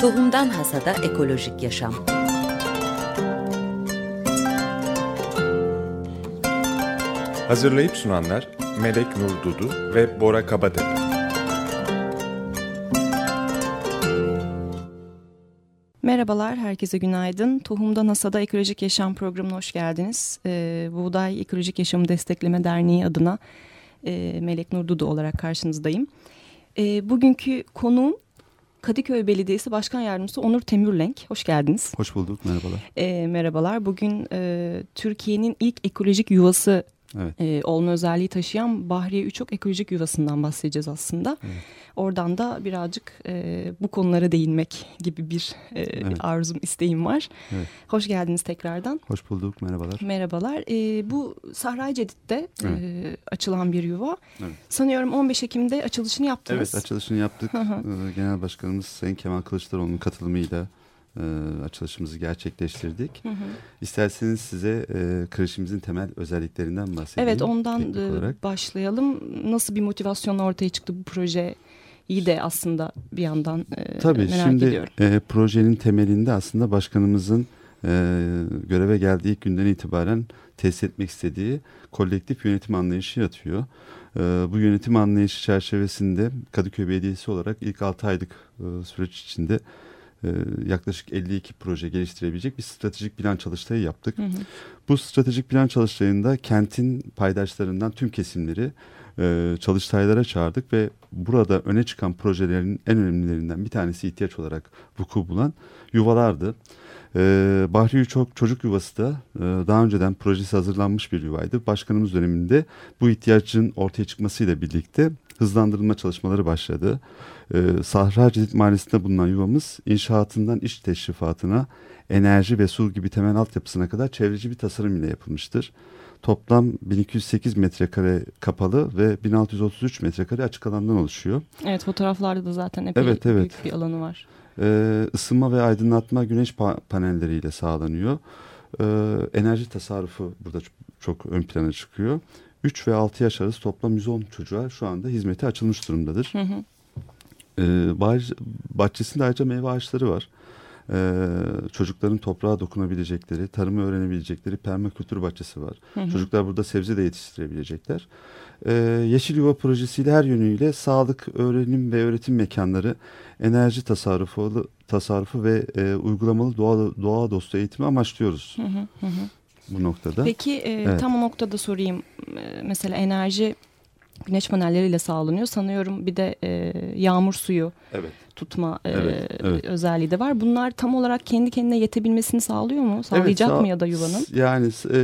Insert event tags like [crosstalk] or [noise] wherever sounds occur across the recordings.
Tohumdan Hasada Ekolojik Yaşam Hazırlayıp sunanlar Melek Nur Dudu ve Bora Kabadepe. Merhabalar, herkese günaydın. Tohumdan Hasada Ekolojik Yaşam programına hoş geldiniz. Ee, Buğday Ekolojik Yaşamı Destekleme Derneği adına e, Melek Nur Dudu olarak karşınızdayım. E, bugünkü konuğum Kadıköy Belediyesi Başkan Yardımcısı Onur Temürlenk. Hoş geldiniz. Hoş bulduk, merhabalar. E, merhabalar. Bugün e, Türkiye'nin ilk ekolojik yuvası evet. e, olma özelliği taşıyan Bahriye Üçok Ekolojik Yuvası'ndan bahsedeceğiz aslında. Evet. Oradan da birazcık e, bu konulara değinmek gibi bir e, evet. arzum, isteğim var. Evet. Hoş geldiniz tekrardan. Hoş bulduk, merhabalar. Merhabalar. E, bu Sahra Cedid'de evet. e, açılan bir yuva. Evet. Sanıyorum 15 Ekim'de açılışını yaptınız. Evet, açılışını yaptık. Genel Başkanımız Sayın Kemal Kılıçdaroğlu'nun katılımıyla e, açılışımızı gerçekleştirdik. Hı hı. İsterseniz size e, kreşimizin temel özelliklerinden bahsedeyim. Evet ondan e, başlayalım. Nasıl bir motivasyonla ortaya çıktı bu proje? iyi de aslında bir yandan e, Tabii, merak şimdi, ediyorum. E, projenin temelinde aslında başkanımızın e, göreve geldiği ilk günden itibaren tesis etmek istediği kolektif yönetim anlayışı yatıyor. E, bu yönetim anlayışı çerçevesinde Kadıköy Belediyesi olarak ilk 6 aylık e, süreç içinde yaklaşık 52 proje geliştirebilecek bir stratejik plan çalıştayı yaptık. Hı hı. Bu stratejik plan çalıştayında kentin paydaşlarından tüm kesimleri e, çalıştaylara çağırdık ve burada öne çıkan projelerin en önemlilerinden bir tanesi ihtiyaç olarak vuku bulan yuvalardı. Ee, Bahri çok çocuk yuvası da e, daha önceden projesi hazırlanmış bir yuvaydı. Başkanımız döneminde bu ihtiyacın ortaya çıkmasıyla birlikte hızlandırılma çalışmaları başladı. Ee, Sahra Cedid Mahallesi'nde bulunan yuvamız inşaatından iş teşrifatına, enerji ve su gibi temel altyapısına kadar çevreci bir tasarım ile yapılmıştır. Toplam 1208 metrekare kapalı ve 1633 metrekare açık alandan oluşuyor. Evet fotoğraflarda da zaten epey evet, evet. büyük bir alanı var. Ee, ısınma ve aydınlatma güneş pa panelleriyle sağlanıyor. Ee, enerji tasarrufu burada çok ön plana çıkıyor. 3 ve 6 yaş arası toplam 110 çocuğa şu anda hizmeti açılmış durumdadır. Hı hı. Ee, bahçesinde ayrıca meyve ağaçları var e, çocukların toprağa dokunabilecekleri, tarımı öğrenebilecekleri permakültür bahçesi var. Hı hı. Çocuklar burada sebze de yetiştirebilecekler. E, Yeşil Yuva projesiyle her yönüyle sağlık, öğrenim ve öğretim mekanları, enerji tasarrufu, tasarrufu ve e, uygulamalı doğa, doğa dostu eğitimi amaçlıyoruz. Hı hı hı. Bu noktada. Peki e, evet. tam o noktada sorayım. E, mesela enerji güneş panelleriyle sağlanıyor. Sanıyorum bir de e, yağmur suyu evet. tutma e, evet, evet. özelliği de var. Bunlar tam olarak kendi kendine yetebilmesini sağlıyor mu? Sağlayacak evet, sağ, mı ya da yuvanın? Yani e,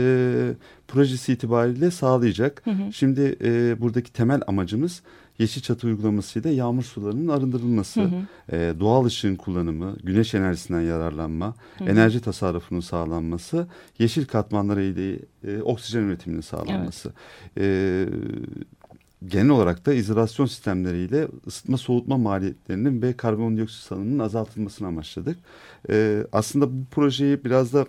projesi itibariyle sağlayacak. Hı hı. Şimdi e, buradaki temel amacımız yeşil çatı uygulamasıyla yağmur sularının arındırılması, hı hı. E, doğal ışığın kullanımı, güneş enerjisinden yararlanma, hı hı. enerji tasarrufunun sağlanması, yeşil katmanları ile e, oksijen üretiminin sağlanması. Evet. E, genel olarak da izolasyon sistemleriyle ısıtma soğutma maliyetlerinin ve karbondioksit salınımının azaltılmasını amaçladık. Ee, aslında bu projeyi biraz da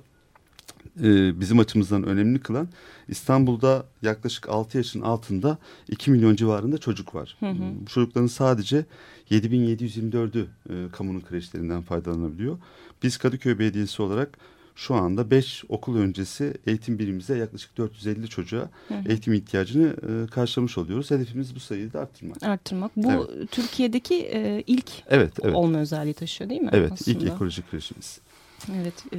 e, bizim açımızdan önemli kılan İstanbul'da yaklaşık 6 yaşın altında 2 milyon civarında çocuk var. Hı hı. Bu çocukların sadece 7724'ü e, kamunun kreşlerinden faydalanabiliyor. Biz Kadıköy Belediyesi olarak şu anda 5 okul öncesi eğitim birimimize yaklaşık 450 çocuğa hı hı. eğitim ihtiyacını e, karşılamış oluyoruz. Hedefimiz bu sayıyı da arttırmak. Arttırmak. Bu evet. Türkiye'deki e, ilk evet, evet. olma özelliği taşıyor değil mi? Evet aslında? ilk ekolojik kreşimiz. Evet e,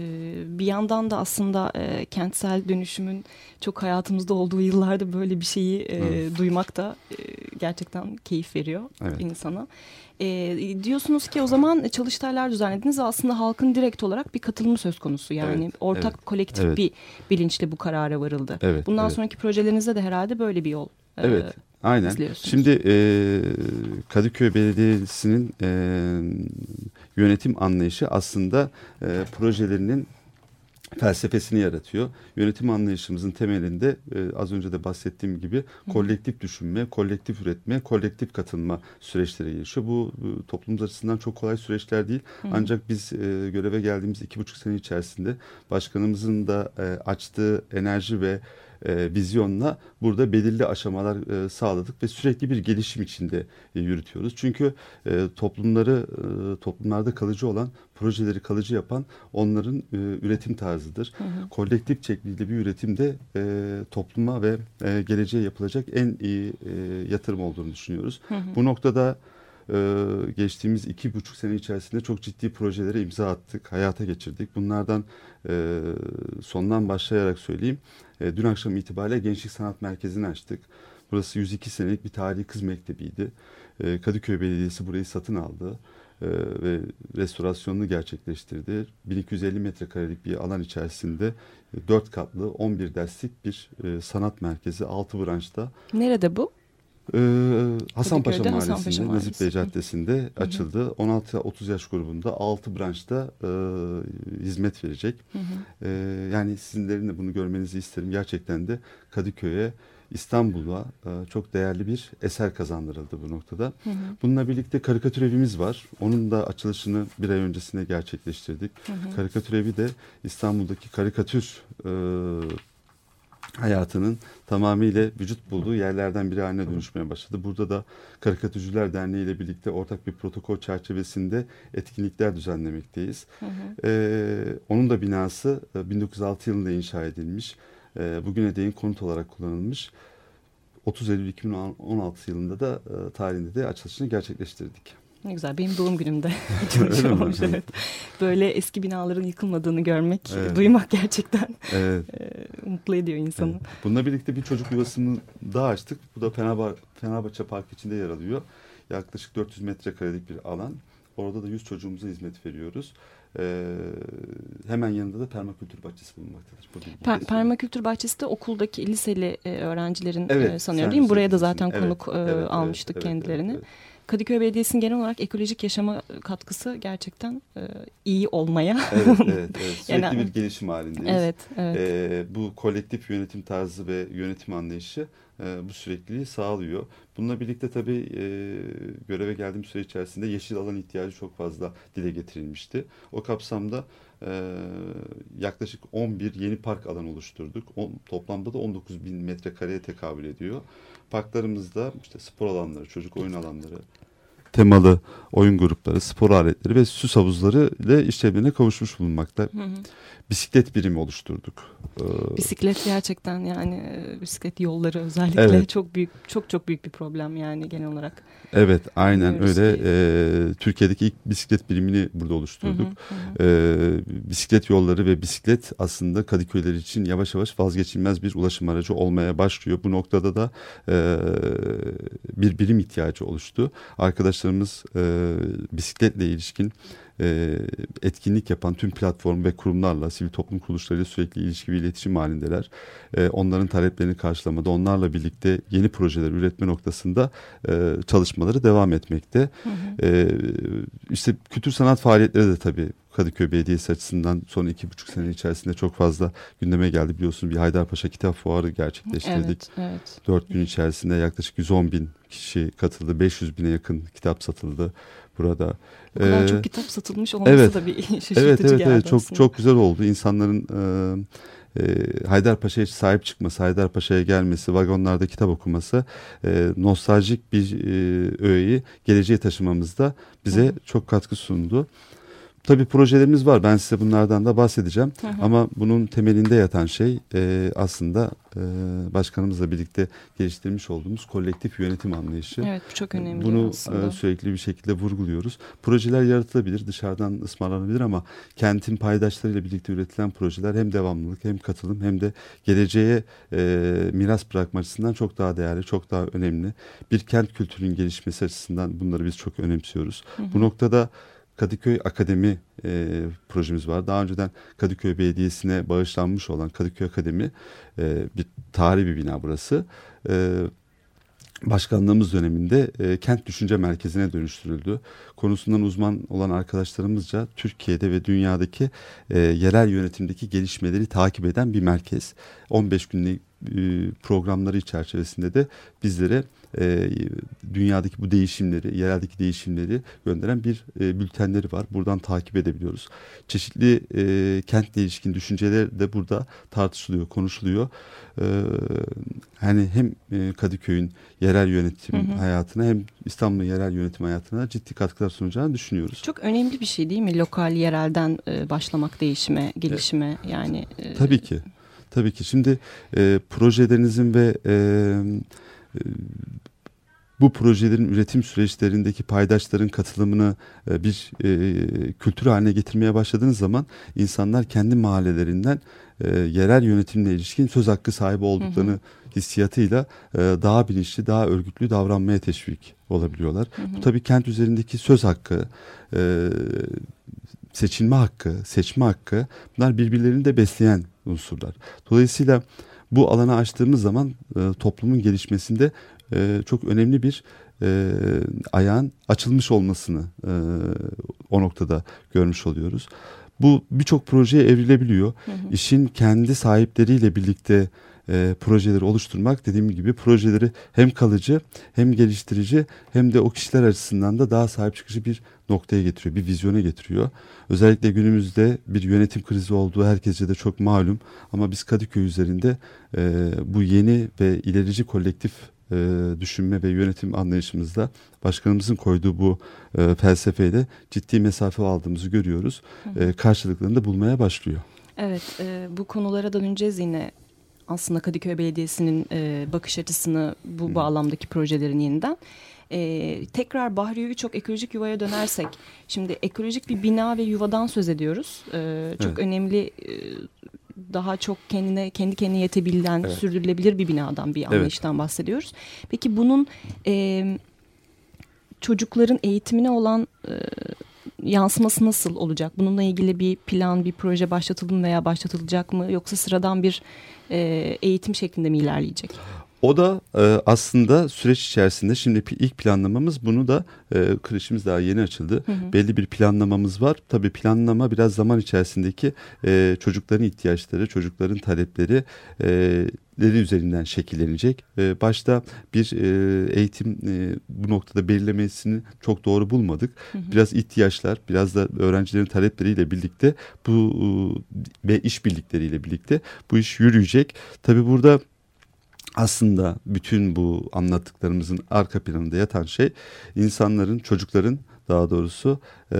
bir yandan da aslında e, kentsel dönüşümün çok hayatımızda olduğu yıllarda böyle bir şeyi e, duymak da e, gerçekten keyif veriyor evet. insana. E, diyorsunuz ki o zaman çalıştaylar düzenlediniz ve aslında halkın direkt olarak bir katılımı söz konusu. Yani evet, ortak evet, kolektif evet. bir bilinçle bu karara varıldı. Evet, Bundan evet. sonraki projelerinizde de herhalde böyle bir yol e, Evet. Aynen. Şimdi e, Kadıköy Belediyesi'nin e, yönetim anlayışı aslında e, projelerinin felsefesini yaratıyor. Yönetim anlayışımızın temelinde e, az önce de bahsettiğim gibi kolektif düşünme, kolektif üretme, kolektif katılma süreçleri gelişiyor. Bu e, toplumumuz açısından çok kolay süreçler değil. Hı. Ancak biz e, göreve geldiğimiz iki buçuk sene içerisinde başkanımızın da e, açtığı enerji ve e, vizyonla burada belirli aşamalar e, sağladık ve sürekli bir gelişim içinde e, yürütüyoruz. Çünkü e, toplumları e, toplumlarda kalıcı olan projeleri kalıcı yapan onların e, üretim tarzıdır. Hı hı. Kolektif şekliyle bir üretimde e, topluma ve e, geleceğe yapılacak en iyi e, yatırım olduğunu düşünüyoruz. Hı hı. Bu noktada e, geçtiğimiz iki buçuk sene içerisinde çok ciddi projelere imza attık, hayata geçirdik. Bunlardan e, sondan başlayarak söyleyeyim. E, dün akşam itibariyle Gençlik Sanat Merkezi'ni açtık. Burası 102 senelik bir tarihi kız mektebiydi. E, Kadıköy Belediyesi burayı satın aldı ve restorasyonunu gerçekleştirdi. 1250 metrekarelik bir alan içerisinde e, 4 katlı 11 derslik bir sanat merkezi 6 branşta. Nerede bu? Ee, Hasanpaşa Mahallesi'nde, Nazif Bey Caddesi'nde Hı-hı. açıldı. 16-30 yaş grubunda 6 branşta e, hizmet verecek. E, yani sizlerin de bunu görmenizi isterim. Gerçekten de Kadıköy'e, İstanbul'a e, çok değerli bir eser kazandırıldı bu noktada. Hı hı. Bununla birlikte karikatür evimiz var. Onun da açılışını bir ay öncesinde gerçekleştirdik. Hı hı. Karikatür evi de İstanbul'daki karikatür e, hayatının tamamıyla vücut bulduğu yerlerden biri haline dönüşmeye başladı. Burada da Karikatürcüler Derneği ile birlikte ortak bir protokol çerçevesinde etkinlikler düzenlemekteyiz. Hı hı. Ee, onun da binası 1906 e, yılında inşa edilmiş. Ee, bugüne değin konut olarak kullanılmış. 30 Eylül 2016 yılında da e, tarihinde de açılışını gerçekleştirdik. Ne güzel benim doğum günümde [laughs] [laughs] çalışıyormuş. evet. Böyle eski binaların yıkılmadığını görmek, evet. duymak gerçekten evet. [laughs] e, mutlu ediyor insanı. Evet. Bununla birlikte bir çocuk yuvasını daha açtık. Bu da Fenerbahçe, Fenerbahçe Park içinde yer alıyor. Yaklaşık 400 metrekarelik bir alan. Orada da 100 çocuğumuza hizmet veriyoruz. Ee, hemen yanında da permakültür bahçesi bulunmaktadır. Per, permakültür bahçesi de okuldaki liseli öğrencilerin evet, sanıyorum değil mi? Buraya da zaten konuk evet, e, evet, almıştık evet, kendilerini. Evet, evet. Kadıköy Belediyesi'nin genel olarak ekolojik yaşama katkısı gerçekten e, iyi olmaya. Evet, evet, evet. [laughs] Sürekli yani, bir gelişim halindeyiz. Evet, evet. E, bu kolektif yönetim tarzı ve yönetim anlayışı e, bu sürekliliği sağlıyor. Bununla birlikte tabii e, göreve geldiğim süre içerisinde yeşil alan ihtiyacı çok fazla dile getirilmişti. O kapsamda e, yaklaşık 11 yeni park alanı oluşturduk. Toplamda da 19 bin metrekareye tekabül ediyor. Parklarımızda işte spor alanları, çocuk oyun alanları, temalı oyun grupları, spor aletleri ve süs havuzları ile işlevlerine kavuşmuş bulunmakta. Hı hı. Bisiklet birimi oluşturduk. Ee, bisiklet gerçekten yani e, bisiklet yolları özellikle evet. çok büyük çok çok büyük bir problem yani genel olarak. Evet aynen öyle. Ee, Türkiye'deki ilk bisiklet birimini burada oluşturduk. Hı hı hı. Ee, bisiklet yolları ve bisiklet aslında Kadıköyler için yavaş yavaş vazgeçilmez bir ulaşım aracı olmaya başlıyor. Bu noktada da e, bir birim ihtiyacı oluştu. Arkadaşlarımız e, bisikletle ilişkin e, etkinlik yapan tüm platform ve kurumlarla, sivil toplum kuruluşlarıyla sürekli ilişki ve iletişim halindeler. E, onların taleplerini karşılamada, onlarla birlikte yeni projeler üretme noktasında e, çalışmaları devam etmekte. Hı hı. E, işte kültür sanat faaliyetleri de tabii Kadıköy Belediyesi açısından son iki buçuk sene içerisinde çok fazla gündeme geldi. Biliyorsun bir Haydarpaşa Kitap Fuarı gerçekleştirdik. Evet, evet. Dört gün içerisinde yaklaşık 110 bin kişi katıldı. 500 bine yakın kitap satıldı burada. O kadar ee, çok kitap satılmış olması evet, da bir [laughs] şaşırtıcı evet, evet, geldi Evet, çok, çok güzel oldu. İnsanların e, e, Haydarpaşa'ya sahip çıkması, Haydarpaşa'ya gelmesi, vagonlarda kitap okuması e, nostaljik bir e, öğeyi geleceğe taşımamızda bize Hı. çok katkı sundu. Tabii projelerimiz var. Ben size bunlardan da bahsedeceğim. Hı hı. Ama bunun temelinde yatan şey e, aslında e, başkanımızla birlikte geliştirmiş olduğumuz kolektif yönetim anlayışı. Evet bu çok önemli Bunu aslında. E, sürekli bir şekilde vurguluyoruz. Projeler yaratılabilir, dışarıdan ısmarlanabilir ama kentin paydaşlarıyla birlikte üretilen projeler hem devamlılık hem katılım hem de geleceğe e, miras bırakma açısından çok daha değerli, çok daha önemli. Bir kent kültürünün gelişmesi açısından bunları biz çok önemsiyoruz. Hı hı. Bu noktada Kadıköy Akademi e, projemiz var. Daha önceden Kadıköy Belediyesi'ne bağışlanmış olan Kadıköy Akademi e, bir tarihi bir bina burası. E, başkanlığımız döneminde e, kent düşünce merkezine dönüştürüldü. Konusundan uzman olan arkadaşlarımızca Türkiye'de ve dünyadaki e, yerel yönetimdeki gelişmeleri takip eden bir merkez. 15 günlük e, programları çerçevesinde de bizlere e, dünyadaki bu değişimleri, yereldeki değişimleri gönderen bir e, bültenleri var. Buradan takip edebiliyoruz. Çeşitli e, kentle ilişkin düşünceler de burada tartışılıyor, konuşuluyor. E, hani hem e, Kadıköy'ün yerel yönetim hı hı. hayatına hem İstanbul'un yerel yönetim hayatına ciddi katkılar sunacağını düşünüyoruz. Çok önemli bir şey değil mi? Lokal, yerelden e, başlamak değişime, gelişime e, yani. E, tabii ki. Tabii ki. Şimdi e, projelerinizin ve e, e, bu projelerin üretim süreçlerindeki paydaşların katılımını e, bir e, kültür haline getirmeye başladığınız zaman insanlar kendi mahallelerinden e, yerel yönetimle ilişkin söz hakkı sahibi olduklarını hı hı. hissiyatıyla e, daha bilinçli, daha örgütlü davranmaya teşvik olabiliyorlar. Hı hı. Bu tabii kent üzerindeki söz hakkı, e, seçilme hakkı, seçme hakkı bunlar birbirlerini de besleyen unsurlar. Dolayısıyla bu alanı açtığımız zaman e, toplumun gelişmesinde e, çok önemli bir e, ayağın açılmış olmasını e, o noktada görmüş oluyoruz. Bu birçok projeye evrilebiliyor. Hı hı. İşin kendi sahipleriyle birlikte e, projeleri oluşturmak dediğim gibi projeleri hem kalıcı hem geliştirici hem de o kişiler açısından da daha sahip çıkıcı bir noktaya getiriyor, bir vizyona getiriyor. Özellikle günümüzde bir yönetim krizi olduğu herkese de çok malum ama biz Kadıköy üzerinde e, bu yeni ve ilerici kolektif e, düşünme ve yönetim anlayışımızda başkanımızın koyduğu bu e, felsefeyle ciddi mesafe aldığımızı görüyoruz. E, karşılıklarını da bulmaya başlıyor. Evet, e, bu konulara döneceğiz yine aslında Kadıköy Belediyesi'nin e, bakış açısını bu Hı. bağlamdaki projelerin yeniden. E, tekrar Bahriye çok ekolojik yuvaya dönersek, şimdi ekolojik bir bina ve yuvadan söz ediyoruz. E, çok evet. önemli, e, daha çok kendine kendi kendine yetebilen, evet. sürdürülebilir bir binadan bir anlayıştan evet. bahsediyoruz. Peki bunun e, çocukların eğitimine olan e, yansıması nasıl olacak? Bununla ilgili bir plan, bir proje başlatıldı veya başlatılacak mı? Yoksa sıradan bir e, eğitim şeklinde mi ilerleyecek? O da e, aslında süreç içerisinde şimdi ilk planlamamız bunu da e, kreşimiz daha yeni açıldı. Hı hı. Belli bir planlamamız var. Tabii planlama biraz zaman içerisindeki e, çocukların ihtiyaçları, çocukların talepleri e, leri üzerinden şekillenecek. E, başta bir e, eğitim e, bu noktada belirlemesini çok doğru bulmadık. Hı hı. Biraz ihtiyaçlar, biraz da öğrencilerin talepleriyle birlikte bu e, ve işbirlikleriyle birlikte bu iş yürüyecek. Tabii burada aslında bütün bu anlattıklarımızın arka planında yatan şey insanların, çocukların daha doğrusu e,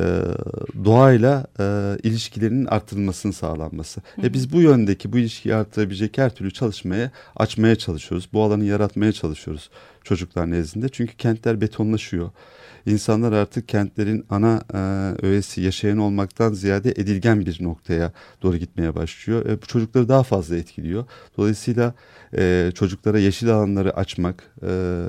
doğayla e, ilişkilerinin arttırılmasının sağlanması. Hı hı. E biz bu yöndeki bu ilişkiyi arttırabilecek her türlü çalışmaya açmaya çalışıyoruz. Bu alanı yaratmaya çalışıyoruz çocuklar nezdinde. Çünkü kentler betonlaşıyor. İnsanlar artık kentlerin ana e, öğesi yaşayan olmaktan ziyade edilgen bir noktaya doğru gitmeye başlıyor. E, bu çocukları daha fazla etkiliyor. Dolayısıyla e, çocuklara yeşil alanları açmak e,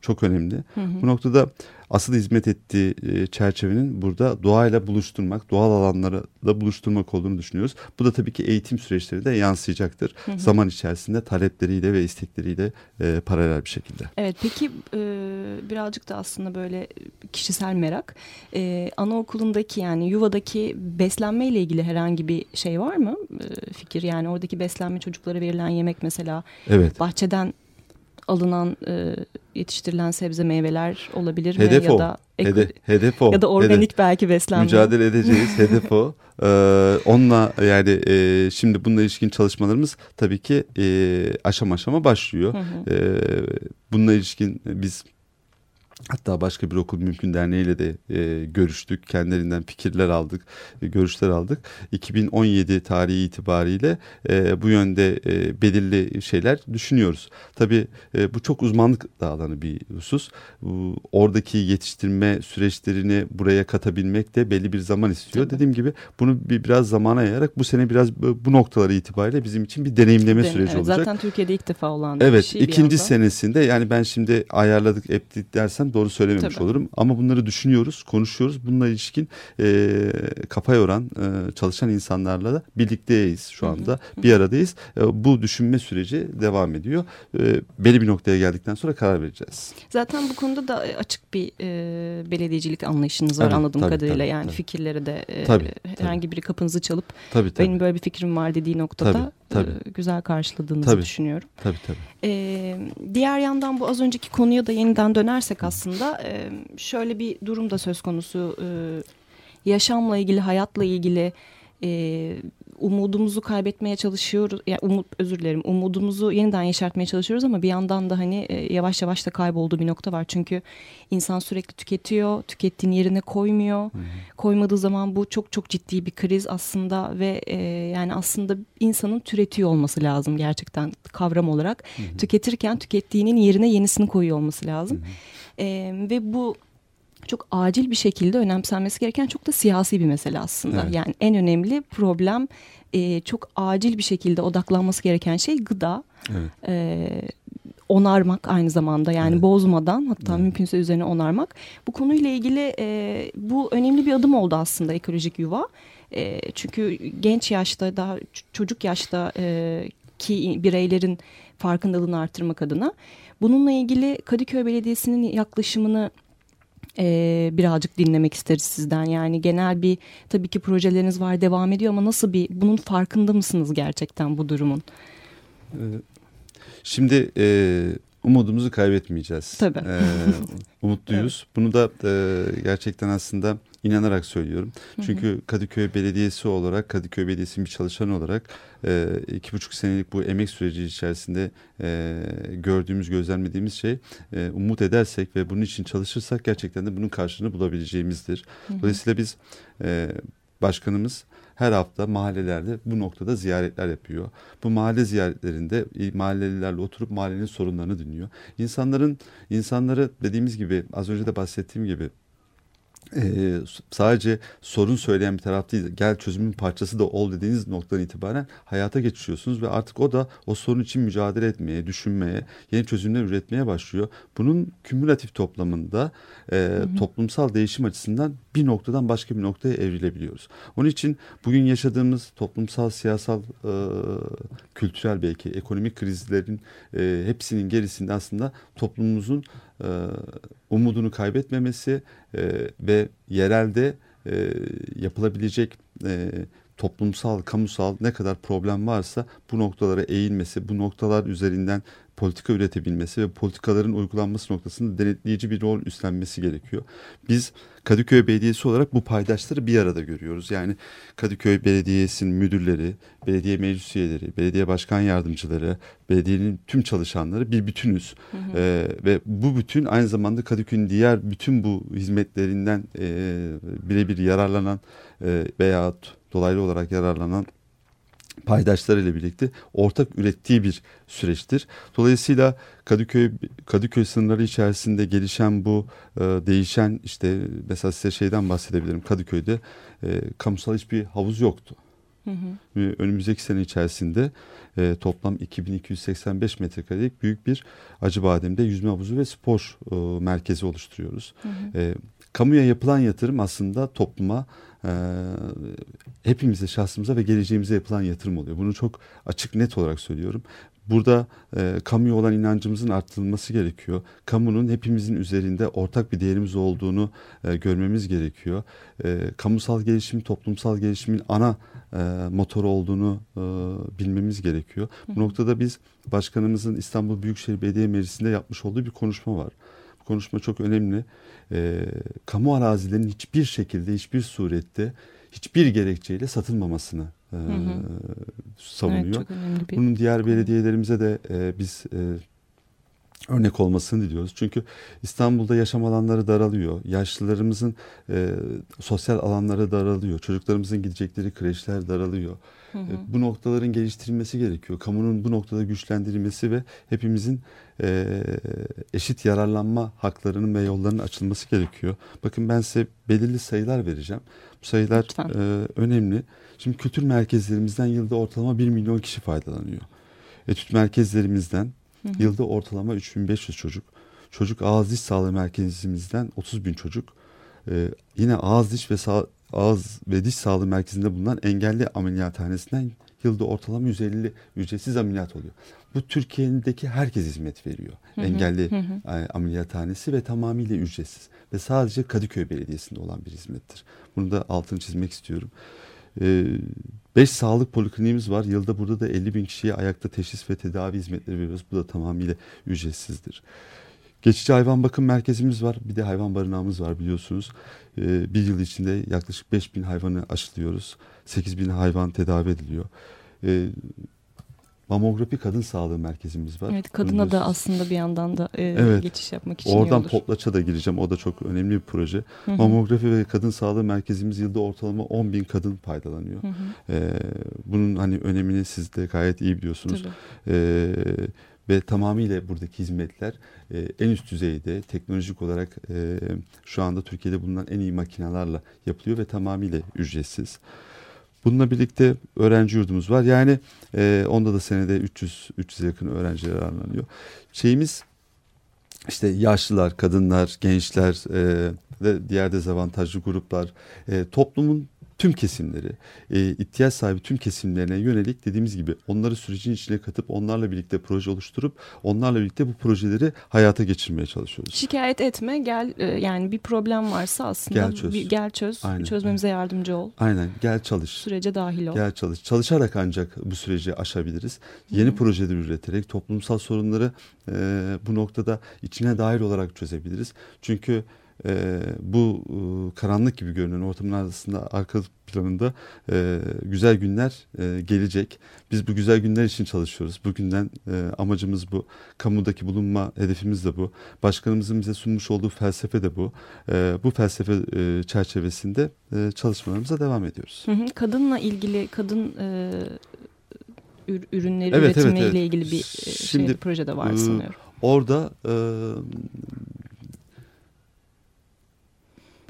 çok önemli. Hı hı. Bu noktada asıl hizmet ettiği e, çerçevenin burada doğayla buluşturmak, doğal alanları da buluşturmak olduğunu düşünüyoruz. Bu da tabii ki eğitim süreçleri de yansıyacaktır. Hı hı. Zaman içerisinde talepleriyle ve istekleriyle e, paralel bir şekilde. Evet peki e, birazcık da aslında böyle kişisel merak. E, anaokulundaki yani yuvadaki beslenme ile ilgili herhangi bir şey var mı? E, fikir yani oradaki beslenme çocuklara verilen yemek mesela evet. bahçeden alınan e, yetiştirilen sebze meyveler olabilir hedef mi o. ya da Hede, hedef o. Ya da organik hedef. belki beslenme. Mücadele edeceğiz. [laughs] hedef o. Ee, onunla yani e, şimdi bununla ilişkin çalışmalarımız tabii ki e, aşama aşama başlıyor. Hı hı. E, bununla ilişkin biz Hatta başka bir okul mümkün derneğiyle de e, görüştük. Kendilerinden fikirler aldık, e, görüşler aldık. 2017 tarihi itibariyle e, bu yönde e, belirli şeyler düşünüyoruz. Tabii e, bu çok uzmanlık dağılanı bir husus. Bu, oradaki yetiştirme süreçlerini buraya katabilmek de belli bir zaman istiyor. Tabii. Dediğim gibi bunu bir biraz zamana yayarak bu sene biraz bu noktaları itibariyle bizim için bir deneyimleme De, süreci evet, olacak. Zaten Türkiye'de ilk defa olan evet, bir şey. Evet, ikinci senesinde yani ben şimdi ayarladık, ettik dersem doğru söylememiş Tabii. olurum. Ama bunları düşünüyoruz, konuşuyoruz. Bununla ilişkin e, kafa yoran, e, çalışan insanlarla da birlikteyiz şu anda. Hı hı. Bir aradayız. E, bu düşünme süreci devam ediyor. E, belli bir noktaya geldikten sonra karar vereceğiz. Zaten bu konuda da açık bir e, belediyecilik anlayışınız var evet, anladığım tabii, kadarıyla. Tabii, yani tabii. fikirleri de e, tabii, herhangi tabii. biri kapınızı çalıp tabii, tabii. benim böyle bir fikrim var dediği noktada tabii. E, güzel karşıladığınızı tabii. düşünüyorum. Tabii tabii. Ee, diğer yandan bu az önceki konuya da yeniden dönersek aslında e, şöyle bir durum da söz konusu. E, yaşamla ilgili, hayatla ilgili e, umudumuzu kaybetmeye çalışıyoruz. Yani umut özür dilerim. Umudumuzu yeniden yeşertmeye çalışıyoruz ama bir yandan da hani e, yavaş yavaş da kaybolduğu bir nokta var. Çünkü insan sürekli tüketiyor, tükettiğin yerine koymuyor. Hı hı. Koymadığı zaman bu çok çok ciddi bir kriz aslında ve e, yani aslında insanın türetiyor olması lazım gerçekten kavram olarak. Hı hı. Tüketirken tükettiğinin yerine yenisini koyuyor olması lazım. Hı hı. E, ve bu çok acil bir şekilde önemsenmesi gereken çok da siyasi bir mesele aslında. Evet. Yani en önemli problem e, çok acil bir şekilde odaklanması gereken şey gıda. Evet. E, onarmak aynı zamanda yani evet. bozmadan hatta evet. mümkünse üzerine onarmak. Bu konuyla ilgili e, bu önemli bir adım oldu aslında ekolojik yuva. E, çünkü genç yaşta daha çocuk yaşta e, ki bireylerin farkındalığını artırmak adına. Bununla ilgili Kadıköy Belediyesi'nin yaklaşımını e, birazcık dinlemek isteriz sizden. Yani genel bir tabii ki projeleriniz var devam ediyor ama nasıl bir bunun farkında mısınız gerçekten bu durumun? Ee, şimdi e, umudumuzu kaybetmeyeceğiz. Tabii. Ee, umutluyuz. [laughs] Evet. Bunu da e, gerçekten aslında inanarak söylüyorum. Çünkü Kadıköy Belediyesi olarak, Kadıköy Belediyesi'nin bir çalışan olarak e, iki buçuk senelik bu emek süreci içerisinde e, gördüğümüz, gözlemlediğimiz şey e, umut edersek ve bunun için çalışırsak gerçekten de bunun karşılığını bulabileceğimizdir. Dolayısıyla biz e, başkanımız her hafta mahallelerde bu noktada ziyaretler yapıyor. Bu mahalle ziyaretlerinde mahallelilerle oturup mahallenin sorunlarını dinliyor. İnsanların insanları dediğimiz gibi az önce de bahsettiğim gibi e, sadece sorun söyleyen bir taraf değil, gel çözümün parçası da ol dediğiniz noktadan itibaren hayata geçiyorsunuz ve artık o da o sorun için mücadele etmeye, düşünmeye, yeni çözümler üretmeye başlıyor. Bunun kümülatif toplamında e, hı hı. toplumsal değişim açısından bir noktadan başka bir noktaya evrilebiliyoruz. Onun için bugün yaşadığımız toplumsal, siyasal, e, kültürel belki ekonomik krizlerin e, hepsinin gerisinde aslında toplumumuzun umudunu kaybetmemesi e, ve yerelde e, yapılabilecek e, toplumsal, kamusal ne kadar problem varsa bu noktalara eğilmesi, bu noktalar üzerinden politika üretebilmesi ve politikaların uygulanması noktasında denetleyici bir rol üstlenmesi gerekiyor. Biz Kadıköy Belediyesi olarak bu paydaşları bir arada görüyoruz. Yani Kadıköy Belediyesi'nin müdürleri, belediye meclis üyeleri, belediye başkan yardımcıları, belediyenin tüm çalışanları bir bütünüz. Hı hı. Ee, ve bu bütün aynı zamanda Kadıköy'ün diğer bütün bu hizmetlerinden e, birebir yararlanan e, veya dolaylı olarak yararlanan paydaşlarıyla birlikte ortak ürettiği bir süreçtir. Dolayısıyla Kadıköy Kadıköy sınırları içerisinde gelişen bu e, değişen işte mesela size şeyden bahsedebilirim. Kadıköy'de e, kamusal hiçbir havuz yoktu. Hı hı. Önümüzdeki sene içerisinde e, toplam 2285 metrekarelik büyük bir Acıbadem'de yüzme havuzu ve spor e, merkezi oluşturuyoruz. Hı hı. E, kamuya yapılan yatırım aslında topluma e, hepimize, şahsımıza ve geleceğimize yapılan yatırım oluyor. Bunu çok açık net olarak söylüyorum. Burada e, kamuya olan inancımızın arttırılması gerekiyor. Kamunun hepimizin üzerinde ortak bir değerimiz olduğunu e, görmemiz gerekiyor. E, kamusal gelişim, toplumsal gelişimin ana e, motoru olduğunu e, bilmemiz gerekiyor. Bu noktada biz başkanımızın İstanbul Büyükşehir Belediye Meclisi'nde yapmış olduğu bir konuşma var. Konuşma çok önemli. E, kamu arazilerinin hiçbir şekilde, hiçbir surette, hiçbir gerekçeyle satılmamasını e, hı hı. savunuyor. Evet, bir... Bunun diğer belediyelerimize de e, biz e, örnek olmasını diliyoruz. Çünkü İstanbul'da yaşam alanları daralıyor. Yaşlılarımızın e, sosyal alanları daralıyor. Çocuklarımızın gidecekleri kreşler daralıyor. Hı hı. E, bu noktaların geliştirilmesi gerekiyor. Kamunun bu noktada güçlendirilmesi ve hepimizin e, eşit yararlanma haklarının ve yollarının açılması gerekiyor. Bakın ben size belirli sayılar vereceğim. Bu sayılar e, önemli. Şimdi kültür merkezlerimizden yılda ortalama 1 milyon kişi faydalanıyor. Etüt merkezlerimizden hı hı. yılda ortalama 3500 çocuk. Çocuk ağız diş sağlığı merkezimizden 30 bin çocuk. Ee, yine ağız diş ve sağ, ağız ve diş sağlığı merkezinde bulunan engelli ameliyathanesinden yılda ortalama 150 ücretsiz ameliyat oluyor. Bu Türkiye'deki herkes hizmet veriyor. Hı hı, engelli hı. E, ameliyathanesi ve tamamıyla ücretsiz. Ve sadece Kadıköy Belediyesi'nde olan bir hizmettir. Bunu da altını çizmek istiyorum. E, Beş sağlık polikliniğimiz var. Yılda burada da 50 bin kişiye ayakta teşhis ve tedavi hizmetleri veriyoruz. Bu da tamamıyla ücretsizdir. Geçici hayvan bakım merkezimiz var. Bir de hayvan barınağımız var biliyorsunuz. Ee, bir yıl içinde yaklaşık 5 bin hayvanı aşılıyoruz. 8 bin hayvan tedavi ediliyor. Ee, mamografi kadın sağlığı merkezimiz var. Evet kadına da aslında bir yandan da e, evet, geçiş yapmak için Oradan Poplaç'a da gireceğim. O da çok önemli bir proje. Hı hı. Mamografi ve kadın sağlığı merkezimiz yılda ortalama 10 bin kadın faydalanıyor. Hı hı. Ee, bunun hani önemini siz de gayet iyi biliyorsunuz. Ee, ve tamamıyla buradaki hizmetler e, en üst düzeyde teknolojik olarak e, şu anda Türkiye'de bulunan en iyi makinalarla yapılıyor ve tamamıyla ücretsiz. Bununla birlikte öğrenci yurdumuz var. Yani e, onda da senede 300 300 yakın öğrenciler ağırlanıyor. Şeyimiz işte yaşlılar, kadınlar, gençler e, ve diğer dezavantajlı gruplar e, toplumun tüm kesimleri, e, ihtiyaç sahibi tüm kesimlerine yönelik dediğimiz gibi onları sürecin içine katıp onlarla birlikte proje oluşturup onlarla birlikte bu projeleri hayata geçirmeye çalışıyoruz. Şikayet etme, gel e, yani bir problem varsa aslında gel çöz, bir, gel çöz Aynen. çözmemize yardımcı ol. Aynen, gel çalış. Sürece dahil ol. Gel çalış. Çalışarak ancak bu süreci aşabiliriz. Yeni Hı. projeler üreterek toplumsal sorunları e, bu noktada içine dahil olarak çözebiliriz. Çünkü e, bu e, karanlık gibi görünen ortamın arasında arka planında e, güzel günler e, gelecek. Biz bu güzel günler için çalışıyoruz. Bugünden e, amacımız bu. Kamudaki bulunma hedefimiz de bu. Başkanımızın bize sunmuş olduğu felsefe de bu. E, bu felsefe e, çerçevesinde e, çalışmalarımıza devam ediyoruz. Hı hı. Kadınla ilgili kadın e, ürünleri evet, üretimiyle evet, evet. ilgili bir e, Şimdi, şey, proje de var sanıyorum. Orada e,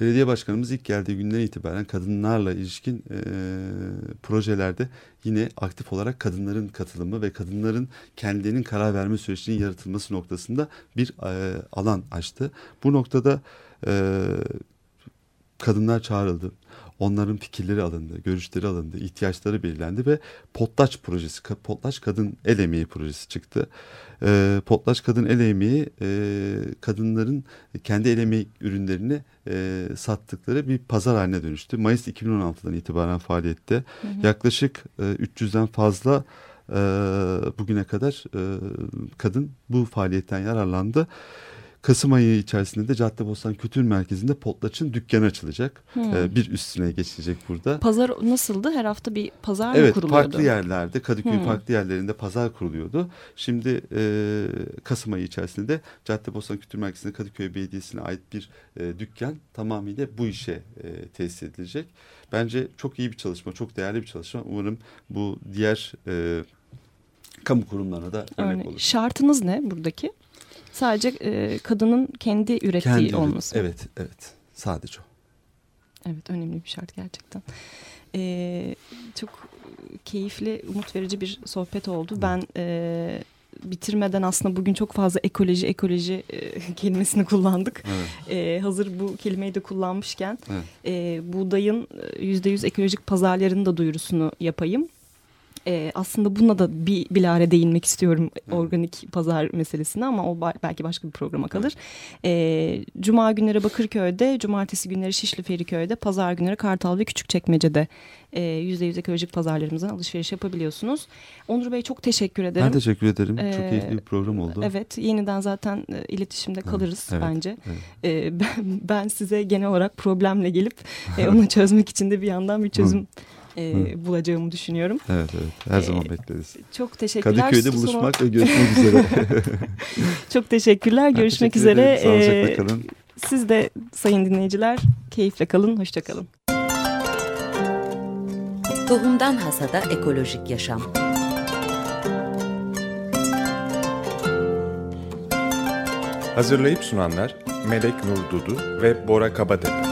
belediye başkanımız ilk geldiği günden itibaren kadınlarla ilişkin e, projelerde yine aktif olarak kadınların katılımı ve kadınların kendilerinin karar verme sürecinin yaratılması noktasında bir e, alan açtı. Bu noktada e, kadınlar çağrıldı. Onların fikirleri alındı, görüşleri alındı, ihtiyaçları belirlendi ve Potlaç projesi, Potlaç Kadın El Emeği projesi çıktı. E, Potlaç Kadın El Emeği e, kadınların kendi el emeği ürünlerini e, sattıkları bir pazar haline dönüştü. Mayıs 2016'dan itibaren faaliyette hı hı. yaklaşık e, 300'den fazla e, bugüne kadar e, kadın bu faaliyetten yararlandı. Kasım ayı içerisinde de Caddebostan Kültür Merkezi'nde Potlaç'ın dükkanı açılacak. Hmm. Ee, bir üstüne geçecek burada. Pazar nasıldı? Her hafta bir pazar evet, mı kuruluyordu? Evet farklı yerlerde Kadıköy hmm. farklı yerlerinde pazar kuruluyordu. Şimdi e, Kasım ayı içerisinde de Caddebostan Kültür Merkezi'nde Kadıköy Belediyesi'ne ait bir e, dükkan tamamıyla bu işe e, tesis edilecek. Bence çok iyi bir çalışma, çok değerli bir çalışma. Umarım bu diğer e, kamu kurumlarına da örnek Örne. olur. Şartınız ne buradaki? Sadece e, kadının kendi ürettiği kendi olması. Evet, evet. Sadece o. Evet, önemli bir şart gerçekten. Ee, çok keyifli, umut verici bir sohbet oldu. Ben e, bitirmeden aslında bugün çok fazla ekoloji ekoloji e, [laughs] kelimesini kullandık. Evet. E, hazır bu kelimeyi de kullanmışken evet. e, buğdayın %100 ekolojik pazarlarının da duyurusunu yapayım. E, aslında buna da bir bilare değinmek istiyorum Hı. organik pazar meselesine ama o belki başka bir programa kalır. E, Cuma günleri Bakırköy'de, cumartesi günleri Şişli Feriköy'de, pazar günleri Kartal ve Küçükçekmece'de yüzde yüz ekolojik pazarlarımızdan alışveriş yapabiliyorsunuz. Onur Bey çok teşekkür ederim. Ben teşekkür ederim. Ee, çok keyifli bir program oldu. Evet yeniden zaten e, iletişimde kalırız evet, bence. Evet. Ee, [laughs] ben, ben size genel olarak problemle gelip e, onu çözmek için de bir yandan bir çözüm e, bulacağımı düşünüyorum. Evet evet her e, zaman bekleriz. Çok teşekkürler. Kadıköy'de buluşmak ve görüşmek [laughs] üzere. çok teşekkürler. Görüşmek teşekkür üzere. Sağlıcakla kalın. Siz de sayın dinleyiciler keyifle kalın. Hoşçakalın. Tohumdan Hasada Ekolojik Yaşam Hazırlayıp sunanlar Melek Nur Dudu ve Bora Kabadepe.